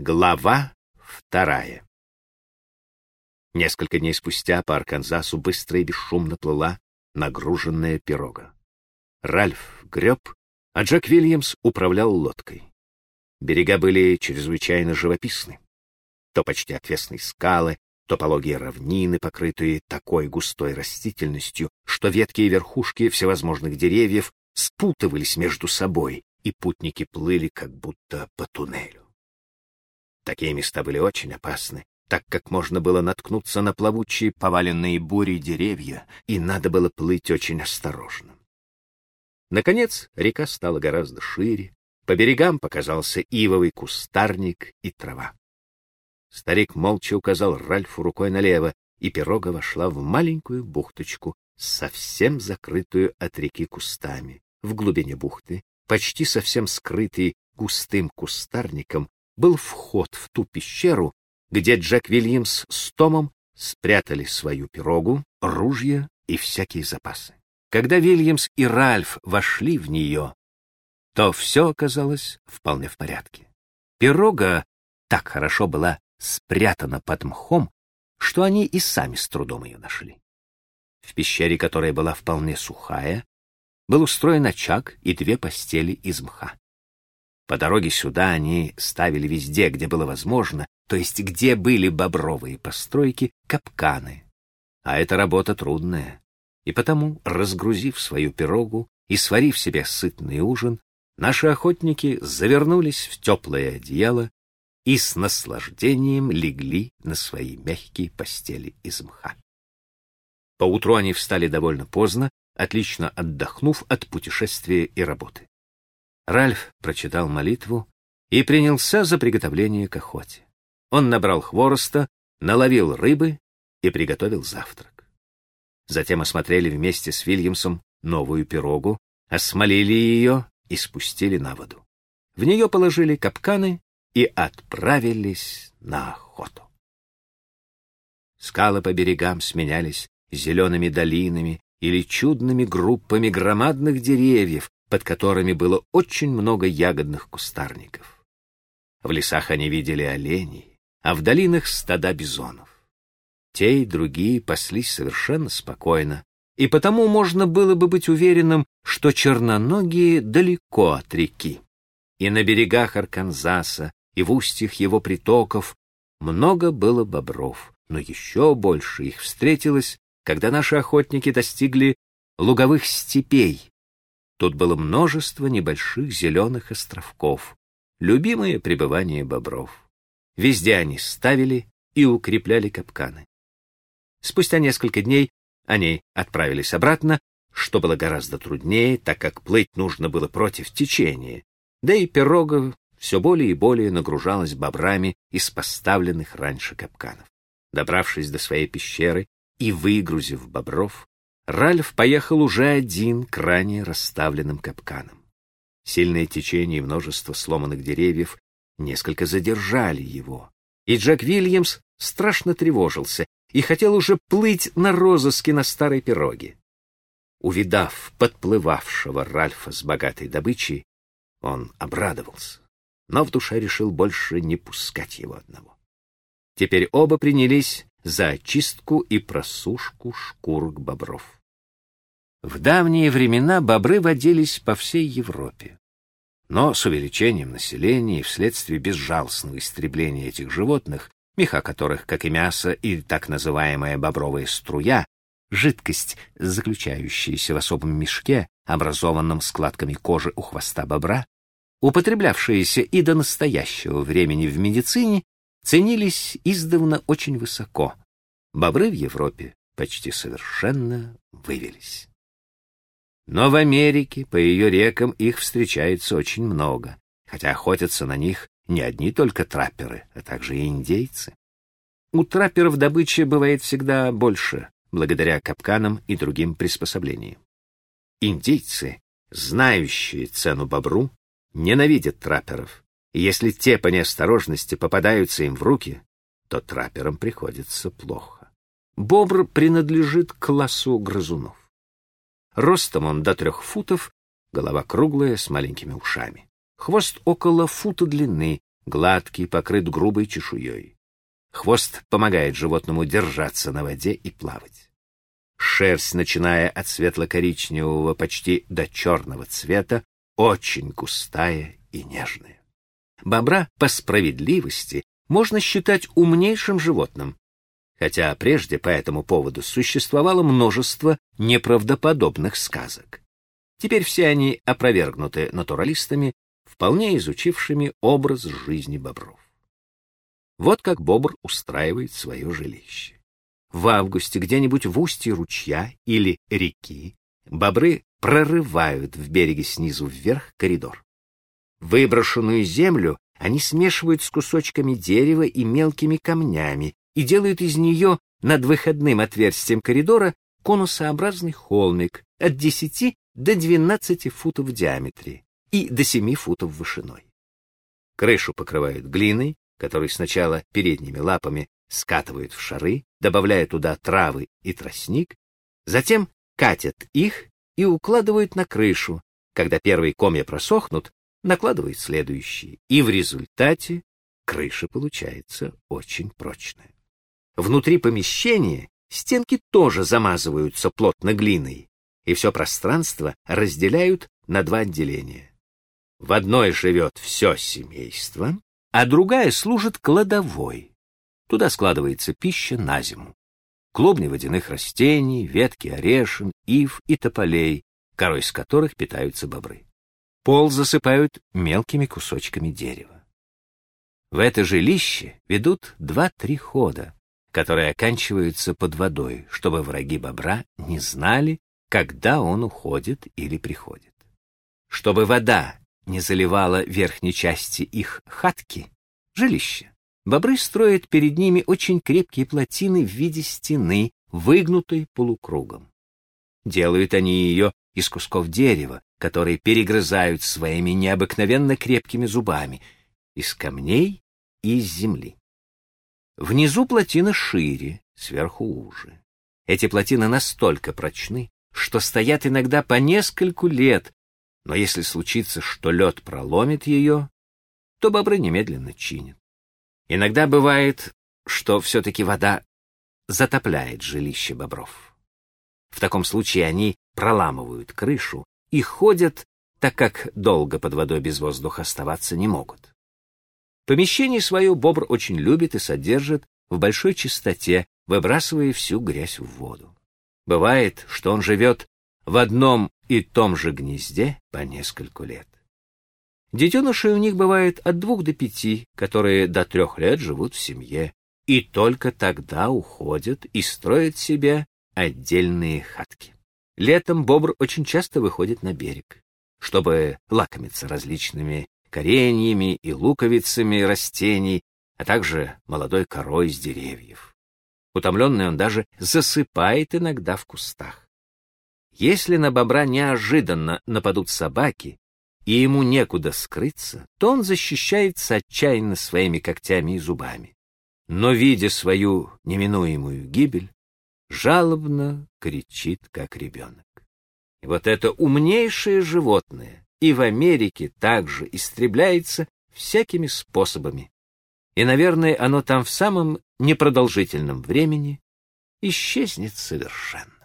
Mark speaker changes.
Speaker 1: Глава вторая. Несколько дней спустя по Арканзасу быстро и бесшумно плыла нагруженная пирога. Ральф греб, а Джек Вильямс управлял лодкой. Берега были чрезвычайно живописны. То почти отвесные скалы, то пологие равнины, покрытые такой густой растительностью, что ветки и верхушки всевозможных деревьев спутывались между собой, и путники плыли как будто по туннелю. Такие места были очень опасны, так как можно было наткнуться на плавучие поваленные бурей деревья, и надо было плыть очень осторожно. Наконец река стала гораздо шире, по берегам показался ивовый кустарник и трава. Старик молча указал Ральфу рукой налево, и пирога вошла в маленькую бухточку, совсем закрытую от реки кустами. В глубине бухты, почти совсем скрытый густым кустарником, был вход в ту пещеру, где Джек Вильямс с Томом спрятали свою пирогу, ружья и всякие запасы. Когда Вильямс и Ральф вошли в нее, то все оказалось вполне в порядке. Пирога так хорошо была спрятана под мхом, что они и сами с трудом ее нашли. В пещере, которая была вполне сухая, был устроен очаг и две постели из мха. По дороге сюда они ставили везде, где было возможно, то есть где были бобровые постройки, капканы. А эта работа трудная. И потому, разгрузив свою пирогу и сварив себе сытный ужин, наши охотники завернулись в теплое одеяло и с наслаждением легли на свои мягкие постели из мха. Поутру они встали довольно поздно, отлично отдохнув от путешествия и работы. Ральф прочитал молитву и принялся за приготовление к охоте. Он набрал хвороста, наловил рыбы и приготовил завтрак. Затем осмотрели вместе с Вильямсом новую пирогу, осмолили ее и спустили на воду. В нее положили капканы и отправились на охоту. Скалы по берегам сменялись зелеными долинами или чудными группами громадных деревьев, под которыми было очень много ягодных кустарников. В лесах они видели оленей, а в долинах стада бизонов. Те и другие паслись совершенно спокойно, и потому можно было бы быть уверенным, что черноногие далеко от реки. И на берегах Арканзаса, и в устьях его притоков много было бобров, но еще больше их встретилось, когда наши охотники достигли луговых степей, Тут было множество небольших зеленых островков, любимое пребывание бобров. Везде они ставили и укрепляли капканы. Спустя несколько дней они отправились обратно, что было гораздо труднее, так как плыть нужно было против течения, да и пирога все более и более нагружалась бобрами из поставленных раньше капканов. Добравшись до своей пещеры и выгрузив бобров, Ральф поехал уже один к ранее расставленным капканам. Сильное течение и множество сломанных деревьев несколько задержали его, и Джек Вильямс страшно тревожился и хотел уже плыть на розыске на старой пироге. Увидав подплывавшего Ральфа с богатой добычей, он обрадовался, но в душе решил больше не пускать его одного. Теперь оба принялись за очистку и просушку шкурок бобров. В давние времена бобры водились по всей Европе. Но с увеличением населения и вследствие безжалостного истребления этих животных, меха которых, как и мясо, и так называемая бобровая струя, жидкость, заключающаяся в особом мешке, образованном складками кожи у хвоста бобра, употреблявшиеся и до настоящего времени в медицине, ценились издавна очень высоко. Бобры в Европе почти совершенно вывелись. Но в Америке по ее рекам их встречается очень много, хотя охотятся на них не одни только трапперы, а также и индейцы. У трапперов добычи бывает всегда больше, благодаря капканам и другим приспособлениям. Индейцы, знающие цену бобру, ненавидят трапперов, и если те по неосторожности попадаются им в руки, то трапперам приходится плохо. Бобр принадлежит к классу грызунов. Ростом он до трех футов, голова круглая, с маленькими ушами. Хвост около фута длины, гладкий, покрыт грубой чешуей. Хвост помогает животному держаться на воде и плавать. Шерсть, начиная от светло-коричневого почти до черного цвета, очень густая и нежная. Бобра по справедливости можно считать умнейшим животным, хотя прежде по этому поводу существовало множество неправдоподобных сказок. Теперь все они опровергнуты натуралистами, вполне изучившими образ жизни бобров. Вот как бобр устраивает свое жилище. В августе где-нибудь в устье ручья или реки бобры прорывают в береге снизу вверх коридор. Выброшенную землю они смешивают с кусочками дерева и мелкими камнями и делают из нее над выходным отверстием коридора конусообразный холмик от 10 до 12 футов в диаметре и до 7 футов вышиной. Крышу покрывают глиной, которую сначала передними лапами скатывают в шары, добавляя туда травы и тростник, затем катят их и укладывают на крышу. Когда первые комья просохнут, накладывают следующие, и в результате крыша получается очень прочная. Внутри помещения стенки тоже замазываются плотно глиной, и все пространство разделяют на два отделения. В одной живет все семейство, а другая служит кладовой. Туда складывается пища на зиму. Клубни водяных растений, ветки орешин, ив и тополей, корой из которых питаются бобры. Пол засыпают мелкими кусочками дерева. В это жилище ведут два-три хода, которые оканчиваются под водой, чтобы враги бобра не знали, когда он уходит или приходит. Чтобы вода не заливала верхней части их хатки, жилища, бобры строят перед ними очень крепкие плотины в виде стены, выгнутой полукругом. Делают они ее из кусков дерева, которые перегрызают своими необыкновенно крепкими зубами, из камней и из земли. Внизу плотина шире, сверху уже. Эти плотины настолько прочны, что стоят иногда по нескольку лет, но если случится, что лед проломит ее, то бобры немедленно чинят. Иногда бывает, что все-таки вода затопляет жилище бобров. В таком случае они проламывают крышу и ходят, так как долго под водой без воздуха оставаться не могут. Помещение свое бобр очень любит и содержит в большой чистоте, выбрасывая всю грязь в воду. Бывает, что он живет в одном и том же гнезде по нескольку лет. Детеныши у них бывает от двух до пяти, которые до трех лет живут в семье, и только тогда уходят и строят себе отдельные хатки. Летом бобр очень часто выходит на берег, чтобы лакомиться различными кореньями и луковицами растений, а также молодой корой с деревьев. Утомленный он даже засыпает иногда в кустах. Если на бобра неожиданно нападут собаки, и ему некуда скрыться, то он защищается отчаянно своими когтями и зубами. Но, видя свою неминуемую гибель, жалобно кричит, как ребенок. И вот это умнейшее животное и в Америке также истребляется всякими способами. И, наверное, оно там в самом непродолжительном времени исчезнет совершенно.